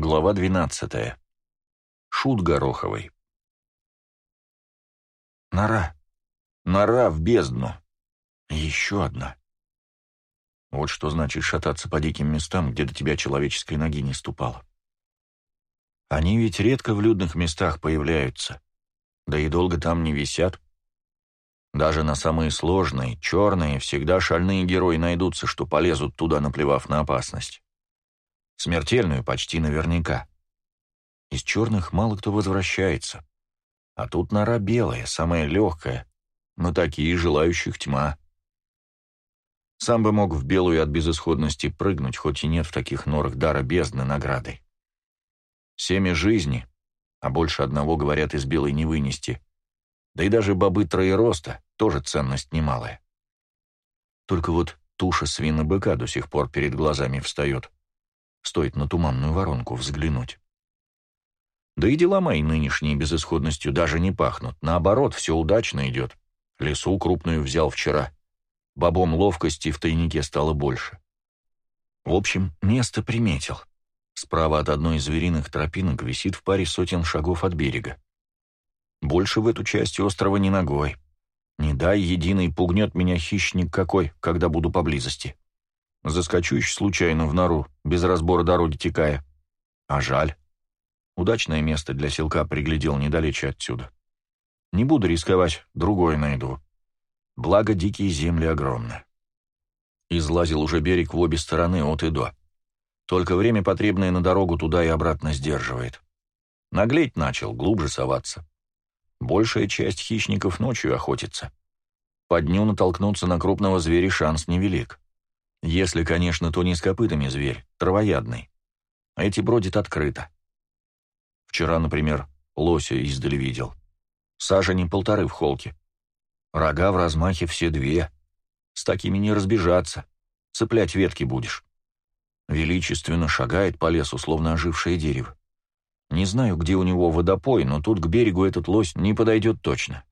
Глава 12. Шут Гороховый. Нора. Нора в бездну. Еще одна. Вот что значит шататься по диким местам, где до тебя человеческой ноги не ступало. Они ведь редко в людных местах появляются, да и долго там не висят. Даже на самые сложные, черные, всегда шальные герои найдутся, что полезут туда, наплевав на опасность. Смертельную почти наверняка. Из черных мало кто возвращается. А тут нора белая, самая легкая, но такие желающих тьма. Сам бы мог в белую от безысходности прыгнуть, хоть и нет в таких норах дара бездны награды. Семя жизни, а больше одного, говорят, из белой не вынести. Да и даже бобы троероста тоже ценность немалая. Только вот туша свина-быка до сих пор перед глазами встает. Стоит на туманную воронку взглянуть. Да и дела мои нынешние безысходностью даже не пахнут. Наоборот, все удачно идет. Лесу крупную взял вчера. Бобом ловкости в тайнике стало больше. В общем, место приметил. Справа от одной из звериных тропинок висит в паре сотен шагов от берега. Больше в эту часть острова не ногой. Не дай единый пугнет меня хищник какой, когда буду поблизости. Заскочу еще случайно в нору, без разбора дороги текая. А жаль. Удачное место для селка приглядел недалече отсюда. Не буду рисковать, другое найду. Благо, дикие земли огромны. Излазил уже берег в обе стороны, от и до. Только время, потребное на дорогу, туда и обратно сдерживает. Наглеть начал, глубже соваться. Большая часть хищников ночью охотится. По дню натолкнуться на крупного зверя шанс невелик. Если, конечно, то не с копытами зверь, травоядный. А эти бродят открыто. Вчера, например, лося издали видел. Сажени полторы в холке. Рога в размахе все две. С такими не разбежаться. Цеплять ветки будешь. Величественно шагает по лесу, словно ожившее дерево. Не знаю, где у него водопой, но тут к берегу этот лось не подойдет точно.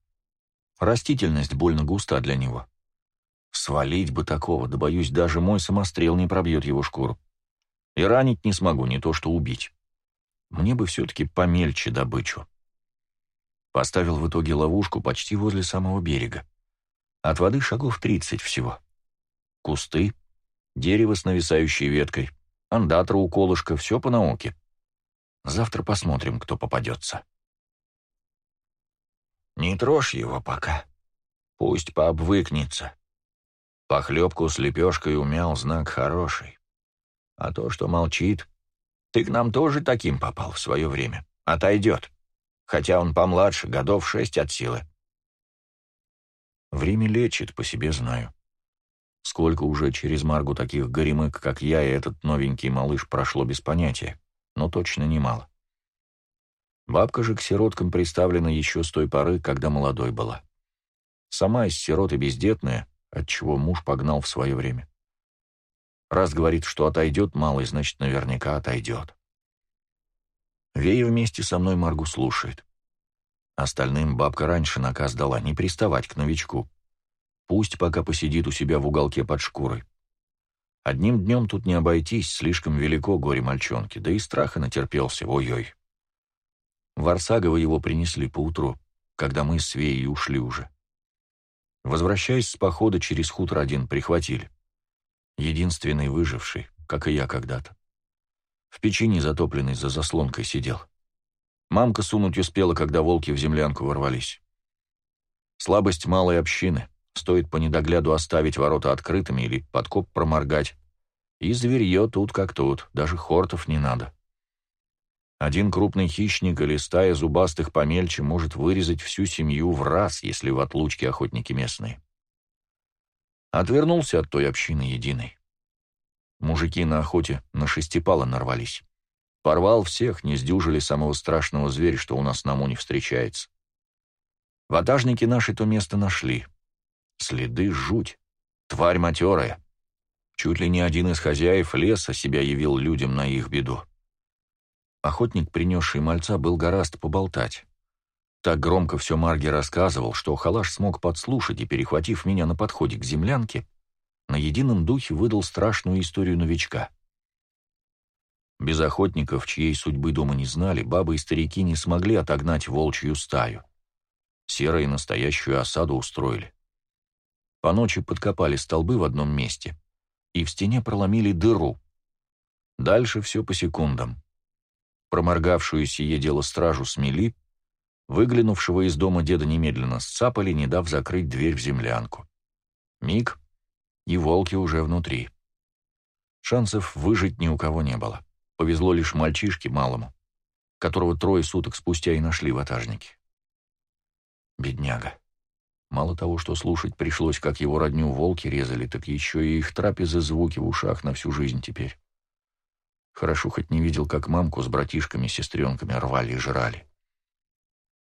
Растительность больно густа для него. Свалить бы такого, да боюсь, даже мой самострел не пробьет его шкуру. И ранить не смогу, не то что убить. Мне бы все-таки помельче добычу. Поставил в итоге ловушку почти возле самого берега. От воды шагов тридцать всего. Кусты, дерево с нависающей веткой, андатра у колышка, все по науке. Завтра посмотрим, кто попадется. Не трожь его пока. Пусть пообвыкнется. Похлебку с лепешкой умял, знак хороший. А то, что молчит, ты к нам тоже таким попал в свое время. Отойдет. Хотя он помладше, годов шесть от силы. Время лечит, по себе знаю. Сколько уже через Маргу таких горемык, как я и этот новенький малыш, прошло без понятия, но точно немало. Бабка же к сироткам представлена еще с той поры, когда молодой была. Сама из сироты бездетная, отчего муж погнал в свое время. Раз говорит, что отойдет малый, значит, наверняка отойдет. Вея вместе со мной Маргу слушает. Остальным бабка раньше наказ дала не приставать к новичку. Пусть пока посидит у себя в уголке под шкурой. Одним днем тут не обойтись, слишком велико горе мальчонки, да и страха натерпелся, ой-ой. Варсагова его принесли поутру, когда мы с Веей ушли уже. Возвращаясь с похода через хутор один, прихватили. Единственный выживший, как и я когда-то. В печи затопленный за заслонкой сидел. Мамка сунуть успела, когда волки в землянку ворвались. Слабость малой общины. Стоит по недогляду оставить ворота открытыми или подкоп проморгать. И зверье тут как тут, даже хортов не надо. Один крупный хищник или стая зубастых помельче может вырезать всю семью в раз, если в отлучке охотники местные. Отвернулся от той общины единой. Мужики на охоте на шестипала нарвались. Порвал всех, не сдюжили самого страшного зверя, что у нас на не встречается. Ватажники наши то место нашли. Следы жуть. Тварь матерая. Чуть ли не один из хозяев леса себя явил людям на их беду. Охотник, принесший мальца, был гораст поболтать. Так громко все Марги рассказывал, что Халаш смог подслушать и, перехватив меня на подходе к землянке, на едином духе выдал страшную историю новичка. Без охотников, чьей судьбы дома не знали, бабы и старики не смогли отогнать волчью стаю. Серые настоящую осаду устроили. По ночи подкопали столбы в одном месте и в стене проломили дыру. Дальше все по секундам. Проморгавшую сие дело стражу смели, выглянувшего из дома деда немедленно сцапали, не дав закрыть дверь в землянку. Миг, и волки уже внутри. Шансов выжить ни у кого не было. Повезло лишь мальчишке малому, которого трое суток спустя и нашли ватажники. Бедняга. Мало того, что слушать пришлось, как его родню волки резали, так еще и их трапезы звуки в ушах на всю жизнь теперь. Хорошо хоть не видел, как мамку с братишками-сестренками рвали и жрали.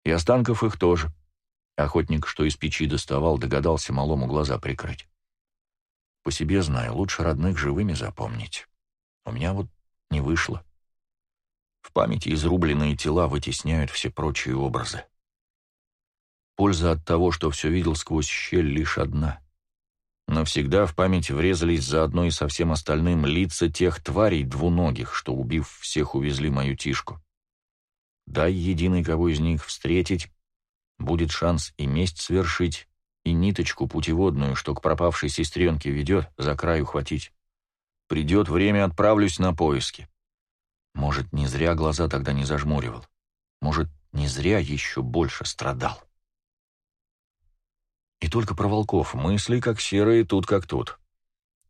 И останков их тоже. Охотник, что из печи доставал, догадался малому глаза прикрыть. По себе знаю, лучше родных живыми запомнить. У меня вот не вышло. В памяти изрубленные тела вытесняют все прочие образы. Польза от того, что все видел сквозь щель, лишь одна. Навсегда в память врезались заодно и со всем остальным лица тех тварей двуногих, что, убив всех, увезли мою тишку. Дай единый кого из них встретить, будет шанс и месть свершить, и ниточку путеводную, что к пропавшей сестренке ведет, за край ухватить. Придет время, отправлюсь на поиски. Может, не зря глаза тогда не зажмуривал. Может, не зря еще больше страдал. И только про волков мысли, как серые, тут как тут.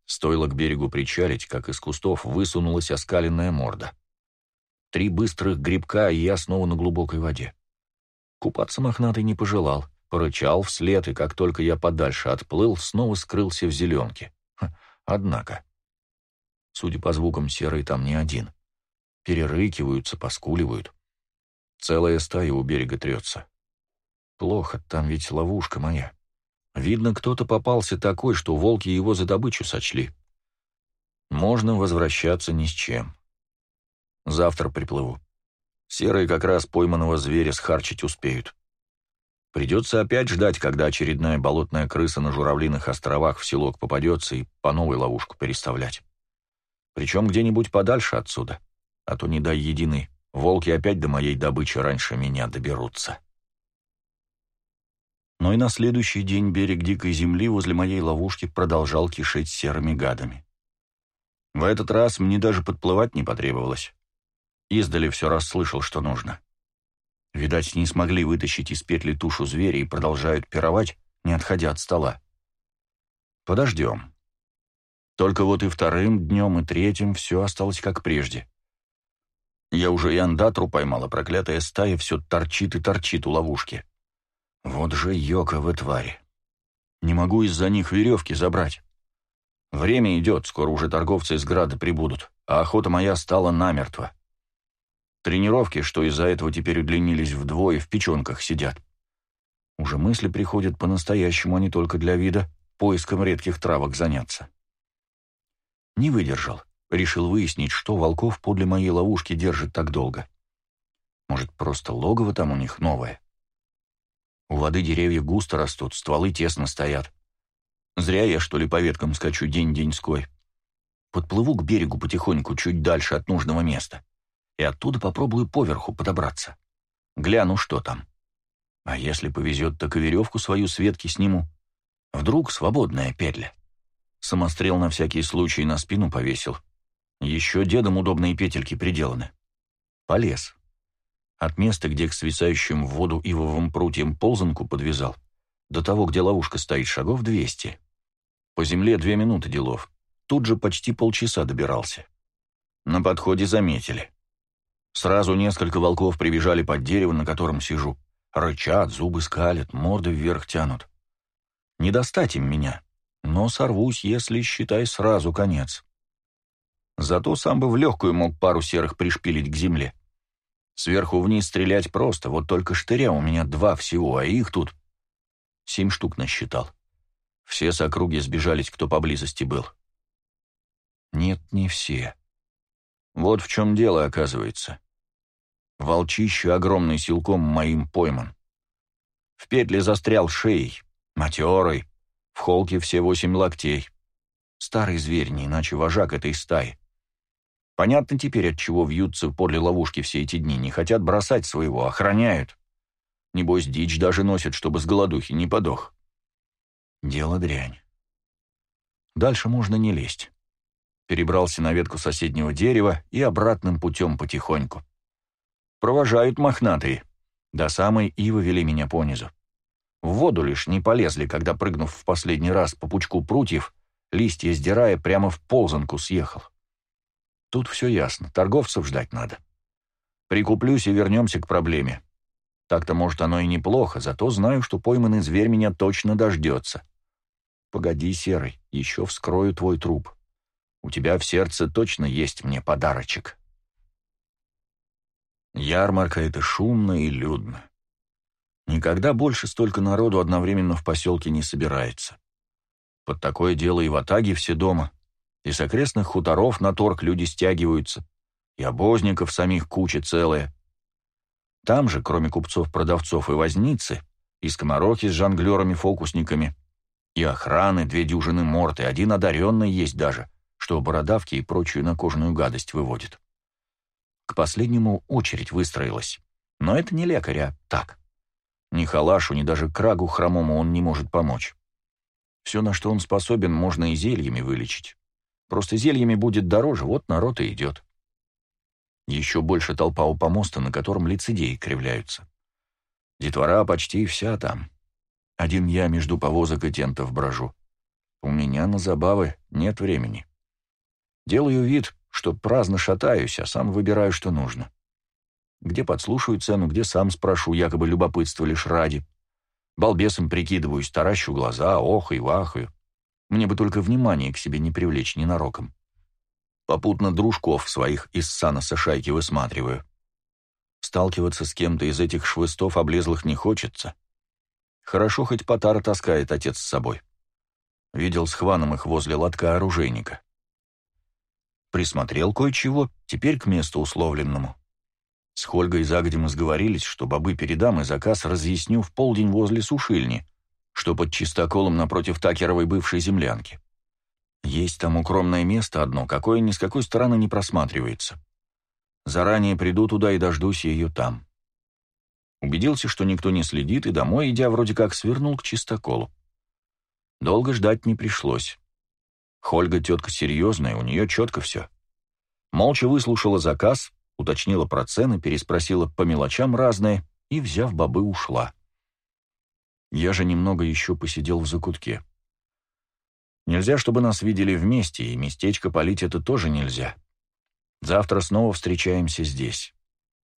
Стоило к берегу причалить, как из кустов высунулась оскаленная морда. Три быстрых грибка, и я снова на глубокой воде. Купаться мохнатый не пожелал, порычал вслед, и как только я подальше отплыл, снова скрылся в зеленке. Однако... Судя по звукам, серый там не один. Перерыкиваются, поскуливают. Целая стая у берега трется. Плохо, там ведь ловушка моя. Видно, кто-то попался такой, что волки его за добычу сочли. Можно возвращаться ни с чем. Завтра приплыву. Серые как раз пойманного зверя схарчить успеют. Придется опять ждать, когда очередная болотная крыса на Журавлиных островах в селок попадется и по новой ловушку переставлять. Причем где-нибудь подальше отсюда. А то не дай единый, волки опять до моей добычи раньше меня доберутся. Но и на следующий день берег дикой земли возле моей ловушки продолжал кишеть серыми гадами. В этот раз мне даже подплывать не потребовалось. Издали все расслышал, что нужно. Видать, не смогли вытащить из петли тушу зверя и продолжают пировать, не отходя от стола. Подождем. Только вот и вторым днем, и третьим все осталось как прежде. Я уже и андатру поймала, проклятая стая все торчит и торчит у ловушки. Вот же йоковы твари. Не могу из-за них веревки забрать. Время идет, скоро уже торговцы из града прибудут, а охота моя стала намертво. Тренировки, что из-за этого теперь удлинились вдвое, в печенках сидят. Уже мысли приходят по-настоящему, а не только для вида, поиском редких травок заняться. Не выдержал. Решил выяснить, что волков подле моей ловушки держит так долго. Может, просто логово там у них новое? У воды деревья густо растут, стволы тесно стоят. Зря я, что ли, по веткам скачу день-деньской. Подплыву к берегу потихоньку, чуть дальше от нужного места. И оттуда попробую поверху подобраться. Гляну, что там. А если повезет, так и веревку свою с ветки сниму. Вдруг свободная петля. Самострел на всякий случай на спину повесил. Еще дедом удобные петельки приделаны. Полез. От места, где к свисающим в воду ивовым прутьям ползанку подвязал, до того, где ловушка стоит, шагов двести. По земле две минуты делов. Тут же почти полчаса добирался. На подходе заметили. Сразу несколько волков прибежали под дерево, на котором сижу. Рычат, зубы скалят, морды вверх тянут. Не достать им меня но сорвусь, если, считай, сразу конец. Зато сам бы в легкую мог пару серых пришпилить к земле. Сверху вниз стрелять просто, вот только штыря у меня два всего, а их тут семь штук насчитал. Все с округи сбежались, кто поблизости был. Нет, не все. Вот в чем дело, оказывается. Волчище огромный силком моим пойман. В петле застрял шеей, матерой, в холке все восемь локтей. Старый зверь, не иначе вожак этой стаи. Понятно теперь, от чего вьются подле ловушки все эти дни. Не хотят бросать своего, охраняют. Небось, дичь даже носят, чтобы с голодухи не подох. Дело дрянь. Дальше можно не лезть. Перебрался на ветку соседнего дерева и обратным путем потихоньку. Провожают мохнатые. До самой ивы вели меня понизу. В воду лишь не полезли, когда, прыгнув в последний раз по пучку прутьев, листья сдирая, прямо в ползанку съехал. Тут все ясно, торговцев ждать надо. Прикуплюсь и вернемся к проблеме. Так-то, может, оно и неплохо, зато знаю, что пойманный зверь меня точно дождется. Погоди, Серый, еще вскрою твой труп. У тебя в сердце точно есть мне подарочек. Ярмарка — это шумно и людно. Никогда больше столько народу одновременно в поселке не собирается. Под такое дело и в Атаге все дома, и с окрестных хуторов на торг люди стягиваются, и обозников самих куча целая. Там же, кроме купцов-продавцов и возницы, и скоморохи с жонглерами-фокусниками, и охраны, две дюжины морд, и один одаренный есть даже, что бородавки и прочую накожную гадость выводит. К последнему очередь выстроилась. Но это не лекарь, а так. Ни халашу, ни даже крагу хромому он не может помочь. Все, на что он способен, можно и зельями вылечить. Просто зельями будет дороже, вот народ и идет. Еще больше толпа у помоста, на котором лицедеи кривляются. Детвора почти вся там. Один я между повозок и тентов брожу. У меня на забавы нет времени. Делаю вид, что праздно шатаюсь, а сам выбираю, что нужно. Где подслушаю цену, где сам спрошу, якобы любопытство лишь ради. Балбесом прикидываюсь, таращу глаза, охаю, вахаю. Мне бы только внимание к себе не привлечь ненароком. Попутно дружков своих из саноса шайки высматриваю. Сталкиваться с кем-то из этих швыстов облезлых не хочется. Хорошо, хоть Потара таскает отец с собой. Видел с Хваном их возле лотка оружейника. Присмотрел кое-чего, теперь к месту условленному. С Хольгой загодем сговорились, что бобы передам и заказ разъясню в полдень возле сушильни, что под чистоколом напротив Такеровой бывшей землянки. Есть там укромное место одно, какое ни с какой стороны не просматривается. Заранее приду туда и дождусь ее там. Убедился, что никто не следит, и домой, идя, вроде как свернул к чистоколу. Долго ждать не пришлось. Хольга тетка серьезная, у нее четко все. Молча выслушала заказ, уточнила про цены, переспросила по мелочам разные и, взяв бобы, ушла. Я же немного еще посидел в закутке. Нельзя, чтобы нас видели вместе, и местечко полить это тоже нельзя. Завтра снова встречаемся здесь.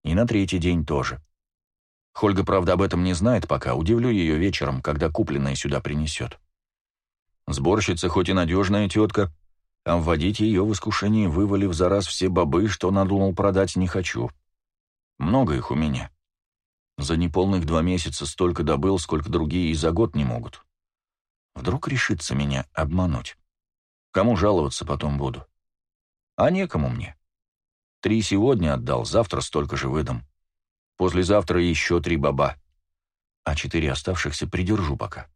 И на третий день тоже. Хольга, правда, об этом не знает пока, удивлю ее вечером, когда купленное сюда принесет. Сборщица хоть и надежная тетка, а вводить ее в искушение, вывалив за раз все бобы, что надумал продать, не хочу. Много их у меня. За неполных два месяца столько добыл, сколько другие и за год не могут. Вдруг решится меня обмануть. Кому жаловаться потом буду? А некому мне. Три сегодня отдал, завтра столько же выдам. Послезавтра еще три баба. А четыре оставшихся придержу пока.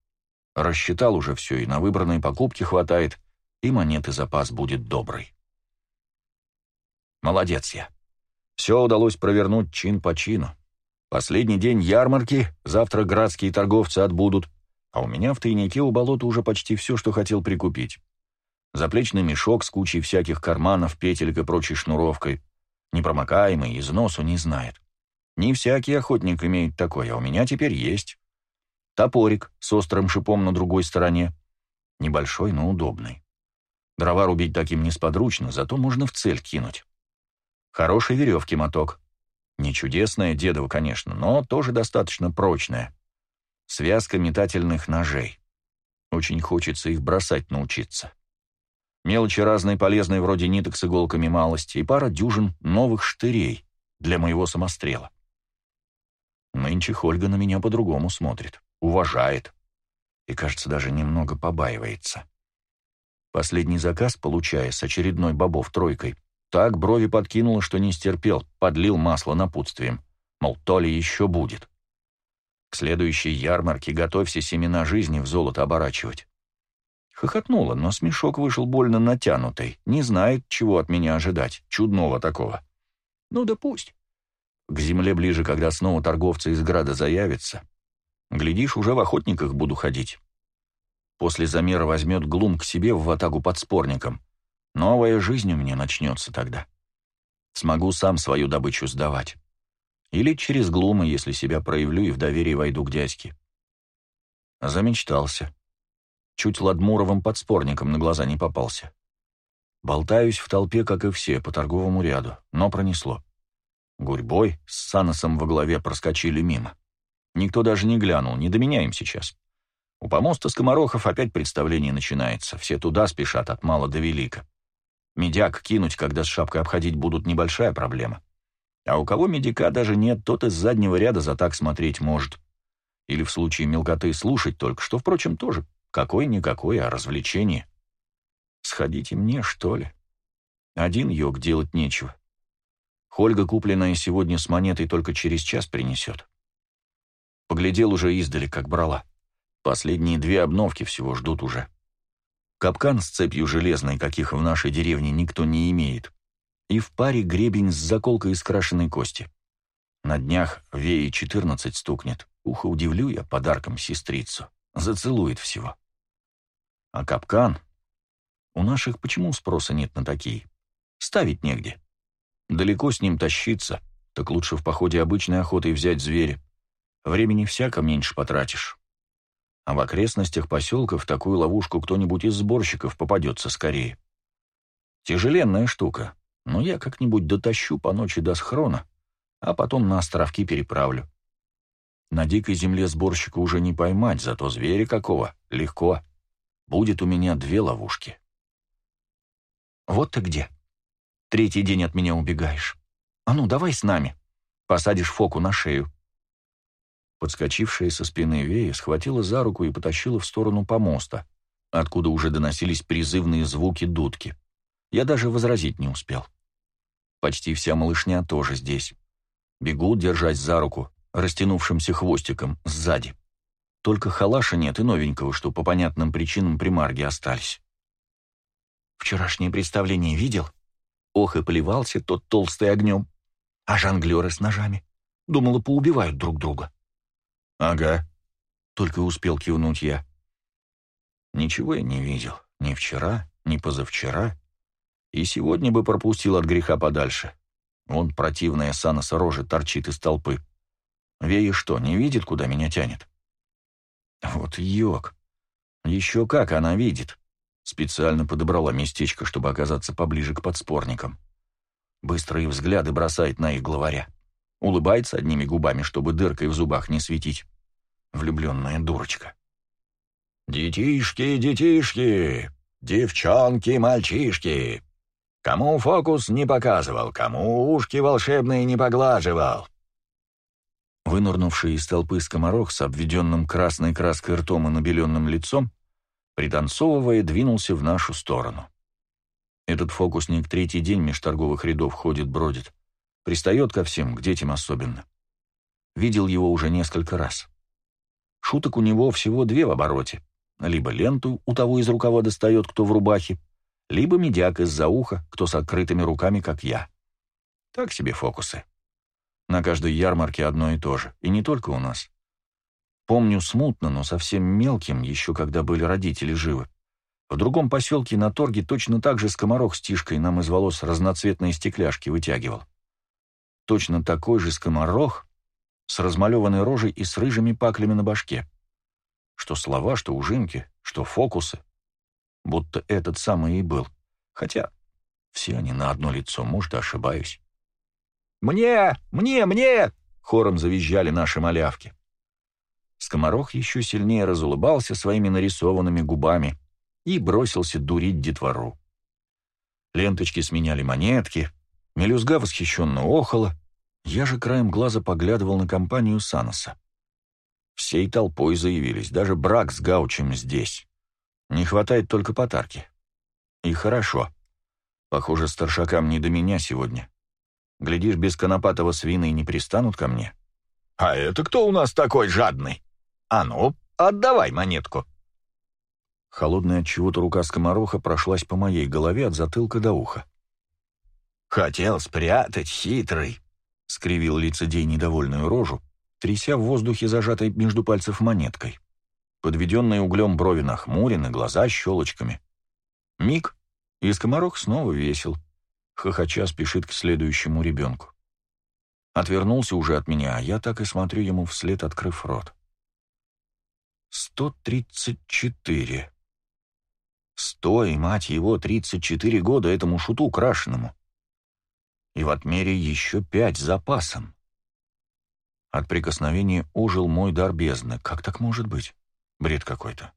Рассчитал уже все, и на выбранные покупки хватает, и монеты запас будет добрый. Молодец я. Все удалось провернуть чин по чину. Последний день ярмарки, завтра градские торговцы отбудут, а у меня в тайнике у болота уже почти все, что хотел прикупить. Заплечный мешок с кучей всяких карманов, петелек и прочей шнуровкой. Непромокаемый, износу не знает. Не всякий охотник имеет такой, а у меня теперь есть. Топорик с острым шипом на другой стороне. Небольшой, но удобный. Дрова рубить таким несподручно, зато можно в цель кинуть. Хороший веревки моток. Не чудесная, дедово, конечно, но тоже достаточно прочная. Связка метательных ножей. Очень хочется их бросать научиться. Мелочи разные полезные, вроде ниток с иголками малости, и пара дюжин новых штырей для моего самострела. Нынче Хольга на меня по-другому смотрит уважает и, кажется, даже немного побаивается. Последний заказ, получая с очередной бобов тройкой, так брови подкинуло, что не стерпел, подлил масло напутствием, мол, то ли еще будет. К следующей ярмарке готовься семена жизни в золото оборачивать. Хохотнула, но смешок вышел больно натянутый. Не знает, чего от меня ожидать. Чудного такого. Ну да пусть. К земле ближе, когда снова торговцы из града заявятся. Глядишь, уже в охотниках буду ходить. После замера возьмет глум к себе в ватагу подспорником. Новая жизнь у меня начнется тогда. Смогу сам свою добычу сдавать. Или через глума, если себя проявлю и в доверии войду к дядьке. Замечтался. Чуть ладмуровым подспорником на глаза не попался. Болтаюсь в толпе, как и все, по торговому ряду, но пронесло. Гурьбой с Саносом во главе проскочили мимо. Никто даже не глянул, не до меня им сейчас. У помоста скоморохов опять представление начинается, все туда спешат от мала до велика. Медяк кинуть, когда с шапкой обходить будут, небольшая проблема. А у кого медика даже нет, тот из заднего ряда за так смотреть может. Или в случае мелкоты слушать только, что, впрочем, тоже какое-никакое, а развлечение. Сходите мне, что ли? Один йог делать нечего. Хольга, купленная сегодня с монетой, только через час принесет. Поглядел уже издали, как брала. Последние две обновки всего ждут уже. Капкан с цепью железной, каких в нашей деревне никто не имеет. И в паре гребень с заколкой из крашеной кости. На днях Веи 14 стукнет. Ухо удивлю я подарком сестрицу. Зацелует всего. А капкан? У наших почему спроса нет на такие? Ставить негде. Далеко с ним тащиться, так лучше в походе обычной охотой взять зверя. Времени всяко меньше потратишь а в окрестностях поселка в такую ловушку кто-нибудь из сборщиков попадется скорее. Тяжеленная штука, но я как-нибудь дотащу по ночи до схрона, а потом на островки переправлю. На дикой земле сборщика уже не поймать, зато зверя какого, легко. Будет у меня две ловушки. Вот ты где. Третий день от меня убегаешь. А ну, давай с нами. Посадишь фоку на шею. Подскочившая со спины Вея схватила за руку и потащила в сторону помоста, откуда уже доносились призывные звуки дудки. Я даже возразить не успел. Почти вся малышня тоже здесь. Бегут, держась за руку, растянувшимся хвостиком, сзади. Только халаша нет и новенького, что по понятным причинам примарги остались. Вчерашнее представление видел? Ох, и поливался тот толстый огнем. А жонглеры с ножами? Думала, поубивают друг друга. «Ага», — только успел кивнуть я. Ничего я не видел. Ни вчера, ни позавчера. И сегодня бы пропустил от греха подальше. Вон противная Саноса рожа торчит из толпы. Вея что, не видит, куда меня тянет? Вот йог. Еще как она видит. Специально подобрала местечко, чтобы оказаться поближе к подспорникам. Быстрые взгляды бросает на их главаря. Улыбается одними губами, чтобы дыркой в зубах не светить. Влюбленная дурочка. «Детишки, детишки! Девчонки, мальчишки! Кому фокус не показывал, кому ушки волшебные не поглаживал!» Вынурнувший из толпы скоморох с обведенным красной краской ртом и набеленным лицом, пританцовывая, двинулся в нашу сторону. Этот фокусник третий день меж торговых рядов ходит-бродит. Пристает ко всем, к детям особенно. Видел его уже несколько раз. Шуток у него всего две в обороте. Либо ленту у того из рукава достает, кто в рубахе, либо медяк из-за уха, кто с открытыми руками, как я. Так себе фокусы. На каждой ярмарке одно и то же, и не только у нас. Помню смутно, но совсем мелким, еще когда были родители живы. В другом поселке на торге точно так же скоморох с тишкой нам из волос разноцветные стекляшки вытягивал. Точно такой же скоморох с размалеванной рожей и с рыжими паклями на башке. Что слова, что ужинки, что фокусы. Будто этот самый и был. Хотя все они на одно лицо, может, ошибаюсь. «Мне! Мне! Мне!» — хором завизжали наши малявки. Скоморох еще сильнее разулыбался своими нарисованными губами и бросился дурить детвору. Ленточки сменяли монетки, мелюзга восхищенно охала, я же краем глаза поглядывал на компанию Саноса. Всей толпой заявились, даже брак с Гаучем здесь. Не хватает только потарки. И хорошо. Похоже, старшакам не до меня сегодня. Глядишь, без конопатого свина и не пристанут ко мне. «А это кто у нас такой жадный? А ну, отдавай монетку!» Холодная от чего-то рука скомороха прошлась по моей голове от затылка до уха. «Хотел спрятать, хитрый!» — скривил лицедей недовольную рожу, тряся в воздухе зажатой между пальцев монеткой. Подведенные углем брови нахмурены, глаза щелочками. Миг, и скоморох снова весел. Хохоча спешит к следующему ребенку. Отвернулся уже от меня, а я так и смотрю ему вслед, открыв рот. Сто тридцать четыре. Сто и, мать его, тридцать четыре года этому шуту крашеному. И в отмере еще пять запасом. От прикосновения ожил мой дар бездны. Как так может быть? Бред какой-то.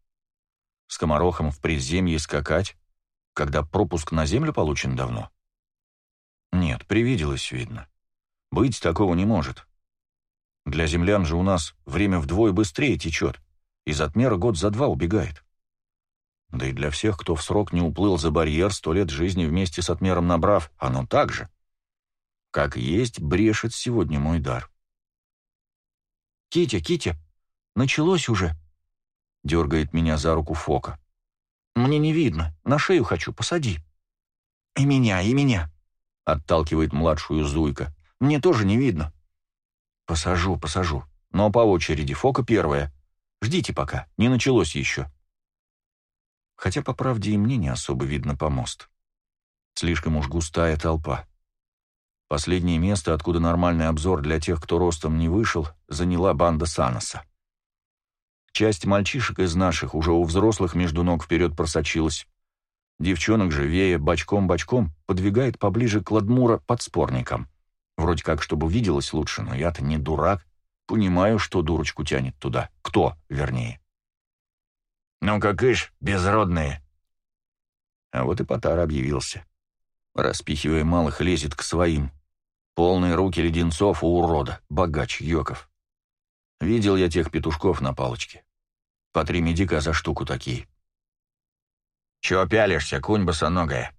Скоморохом в приземье скакать, когда пропуск на землю получен давно? Нет, привиделось, видно. Быть такого не может. Для землян же у нас время вдвое быстрее течет, из отмера год за два убегает. Да и для всех, кто в срок не уплыл за барьер, сто лет жизни вместе с отмером набрав, оно так же. Как есть, брешет сегодня мой дар. «Китя, Китя, началось уже!» — дергает меня за руку Фока. «Мне не видно, на шею хочу, посади». «И меня, и меня!» — отталкивает младшую Зуйка. Мне тоже не видно». «Посажу, посажу. Но по очереди. Фока первая. Ждите пока, не началось еще». Хотя, по правде, и мне не особо видно помост. Слишком уж густая толпа. Последнее место, откуда нормальный обзор для тех, кто ростом не вышел, заняла банда Саноса. Часть мальчишек из наших уже у взрослых между ног вперед просочилась. Девчонок же, вея бочком-бочком, подвигает поближе к Ладмура подспорникам. Вроде как, чтобы виделось лучше, но я-то не дурак. Понимаю, что дурочку тянет туда. Кто, вернее. «Ну, как ишь, безродные!» А вот и Потар объявился. Распихивая малых, лезет к своим. Полные руки леденцов у урода, богач Йоков. Видел я тех петушков на палочке. По три медика за штуку такие. «Чего пялишься, кунь босоногая?»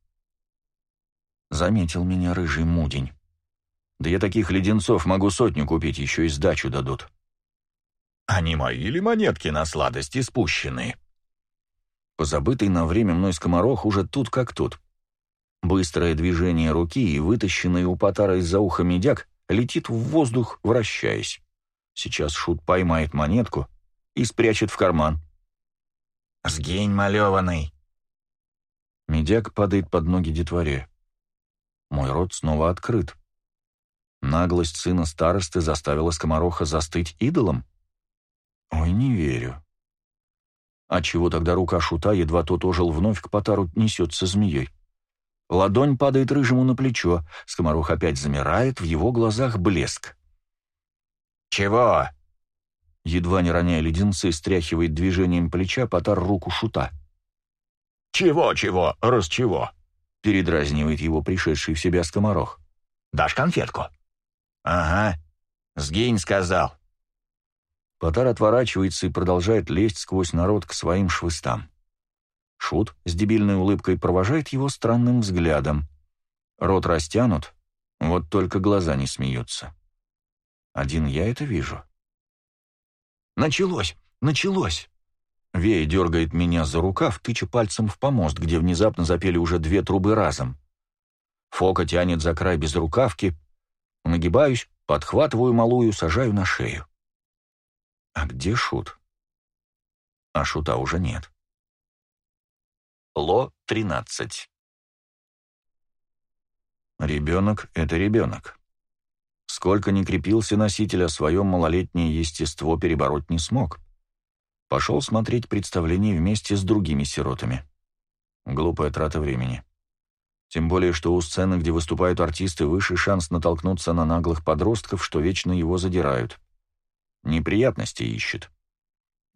Заметил меня рыжий мудень. Да я таких леденцов могу сотню купить, еще и сдачу дадут. Они мои или монетки на сладости спущенные? Позабытый на время мной скоморох уже тут как тут. Быстрое движение руки и вытащенный у Потара из-за уха медяк летит в воздух, вращаясь. Сейчас Шут поймает монетку и спрячет в карман. «Сгинь, малеванный!» Медяк падает под ноги детворе. Мой рот снова открыт. Наглость сына старосты заставила скомороха застыть идолом? Ой, не верю. А чего тогда рука шута, едва тот ожил вновь к Потару, несется змеей? Ладонь падает рыжему на плечо, скоморох опять замирает, в его глазах блеск. «Чего?» Едва не роняя леденцы, стряхивает движением плеча Потар руку шута. «Чего-чего? Раз чего?» Передразнивает его пришедший в себя скоморох. «Дашь конфетку?» «Ага, сгинь, сказал». Потар отворачивается и продолжает лезть сквозь народ к своим швыстам. Шут с дебильной улыбкой провожает его странным взглядом. Рот растянут, вот только глаза не смеются. Один я это вижу. «Началось! Началось!» Вея дергает меня за рукав, тыча пальцем в помост, где внезапно запели уже две трубы разом. Фока тянет за край безрукавки, Нагибаюсь, подхватываю малую, сажаю на шею. А где Шут? А Шута уже нет. Ло-13 Ребенок — это ребенок. Сколько ни крепился носитель, а свое малолетнее естество перебороть не смог. Пошел смотреть представление вместе с другими сиротами. Глупая трата времени. Тем более, что у сцены, где выступают артисты, выше шанс натолкнуться на наглых подростков, что вечно его задирают. Неприятности ищет.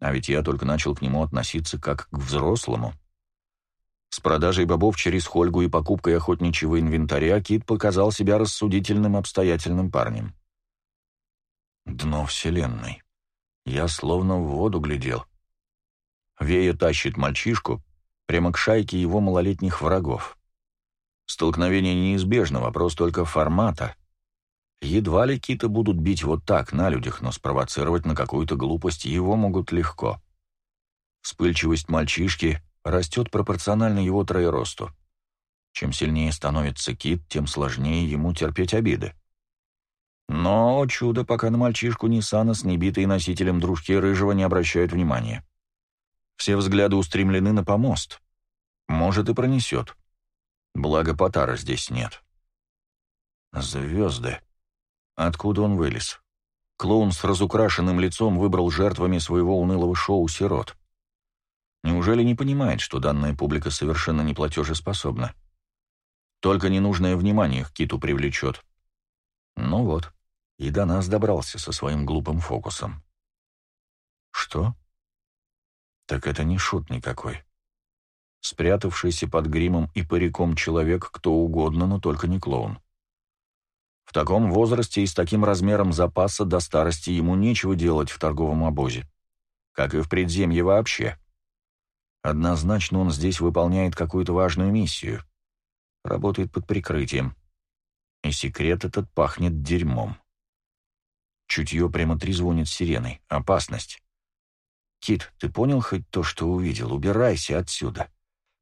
А ведь я только начал к нему относиться как к взрослому. С продажей бобов через Хольгу и покупкой охотничьего инвентаря Кит показал себя рассудительным, обстоятельным парнем. Дно вселенной. Я словно в воду глядел. Вея тащит мальчишку прямо к шайке его малолетних врагов. Столкновение неизбежно, вопрос только формата. Едва ли киты будут бить вот так, на людях, но спровоцировать на какую-то глупость его могут легко. Вспыльчивость мальчишки растет пропорционально его троеросту. Чем сильнее становится кит, тем сложнее ему терпеть обиды. Но, чудо, пока на мальчишку Ниссана с небитой носителем дружки Рыжего не обращают внимания. Все взгляды устремлены на помост. Может, и пронесет. Благо, Потара здесь нет. Звезды. Откуда он вылез? Клоун с разукрашенным лицом выбрал жертвами своего унылого шоу «Сирот». Неужели не понимает, что данная публика совершенно не платежеспособна? Только ненужное внимание к киту привлечет. Ну вот, и до нас добрался со своим глупым фокусом. Что? Так это не шут никакой. Спрятавшийся под гримом и париком человек кто угодно, но только не клоун. В таком возрасте и с таким размером запаса до старости ему нечего делать в торговом обозе. Как и в предземье вообще. Однозначно он здесь выполняет какую-то важную миссию. Работает под прикрытием. И секрет этот пахнет дерьмом. Чутье прямо трезвонит сиреной. Опасность. «Кит, ты понял хоть то, что увидел? Убирайся отсюда.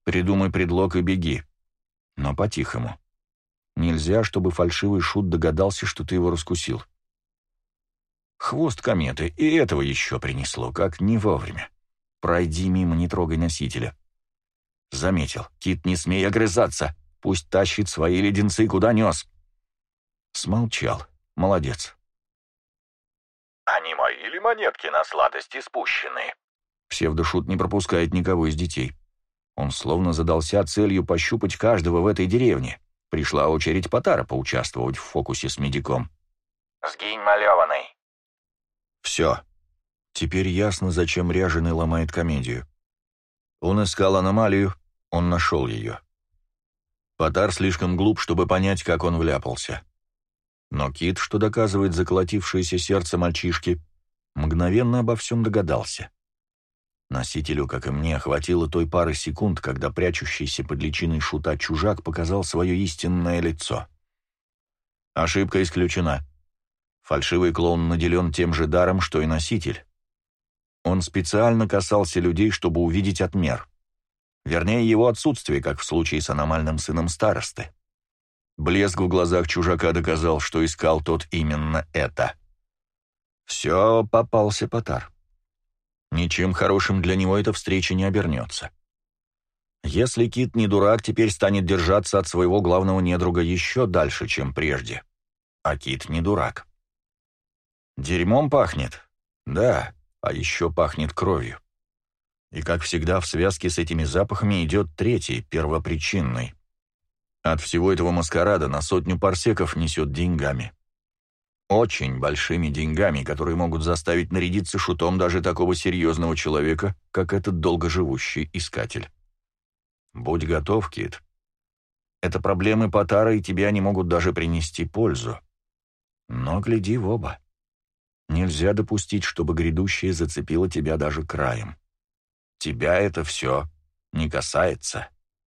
Придумай предлог и беги. Но по-тихому. Нельзя, чтобы фальшивый шут догадался, что ты его раскусил. Хвост кометы, и этого еще принесло, как не вовремя. Пройди мимо, не трогай носителя. Заметил. Кит, не смей огрызаться. Пусть тащит свои леденцы, куда нес. Смолчал. Молодец. «Они мои или монетки на сладости спущенные?» Псевдошут не пропускает никого из детей. Он словно задался целью пощупать каждого в этой деревне. Пришла очередь Потара поучаствовать в фокусе с медиком. «Сгинь, малеванный!» Все. Теперь ясно, зачем Ряженый ломает комедию. Он искал аномалию, он нашел ее. Потар слишком глуп, чтобы понять, как он вляпался. Но Кит, что доказывает заколотившееся сердце мальчишки, мгновенно обо всем догадался. Носителю, как и мне, хватило той пары секунд, когда прячущийся под личиной шута чужак показал свое истинное лицо. Ошибка исключена. Фальшивый клоун наделен тем же даром, что и носитель. Он специально касался людей, чтобы увидеть отмер. Вернее, его отсутствие, как в случае с аномальным сыном старосты. Блеск в глазах чужака доказал, что искал тот именно это. Все, попался Потар. Ничем хорошим для него эта встреча не обернется. Если Кит не дурак, теперь станет держаться от своего главного недруга еще дальше, чем прежде. А Кит не дурак. Дерьмом пахнет? Да, а еще пахнет кровью. И, как всегда, в связке с этими запахами идет третий, первопричинный. От всего этого маскарада на сотню парсеков несет деньгами. Очень большими деньгами, которые могут заставить нарядиться шутом даже такого серьезного человека, как этот долгоживущий искатель. Будь готов, Кит. Это проблемы Потара, и тебе они могут даже принести пользу. Но гляди в оба. Нельзя допустить, чтобы грядущее зацепило тебя даже краем. Тебя это все не касается.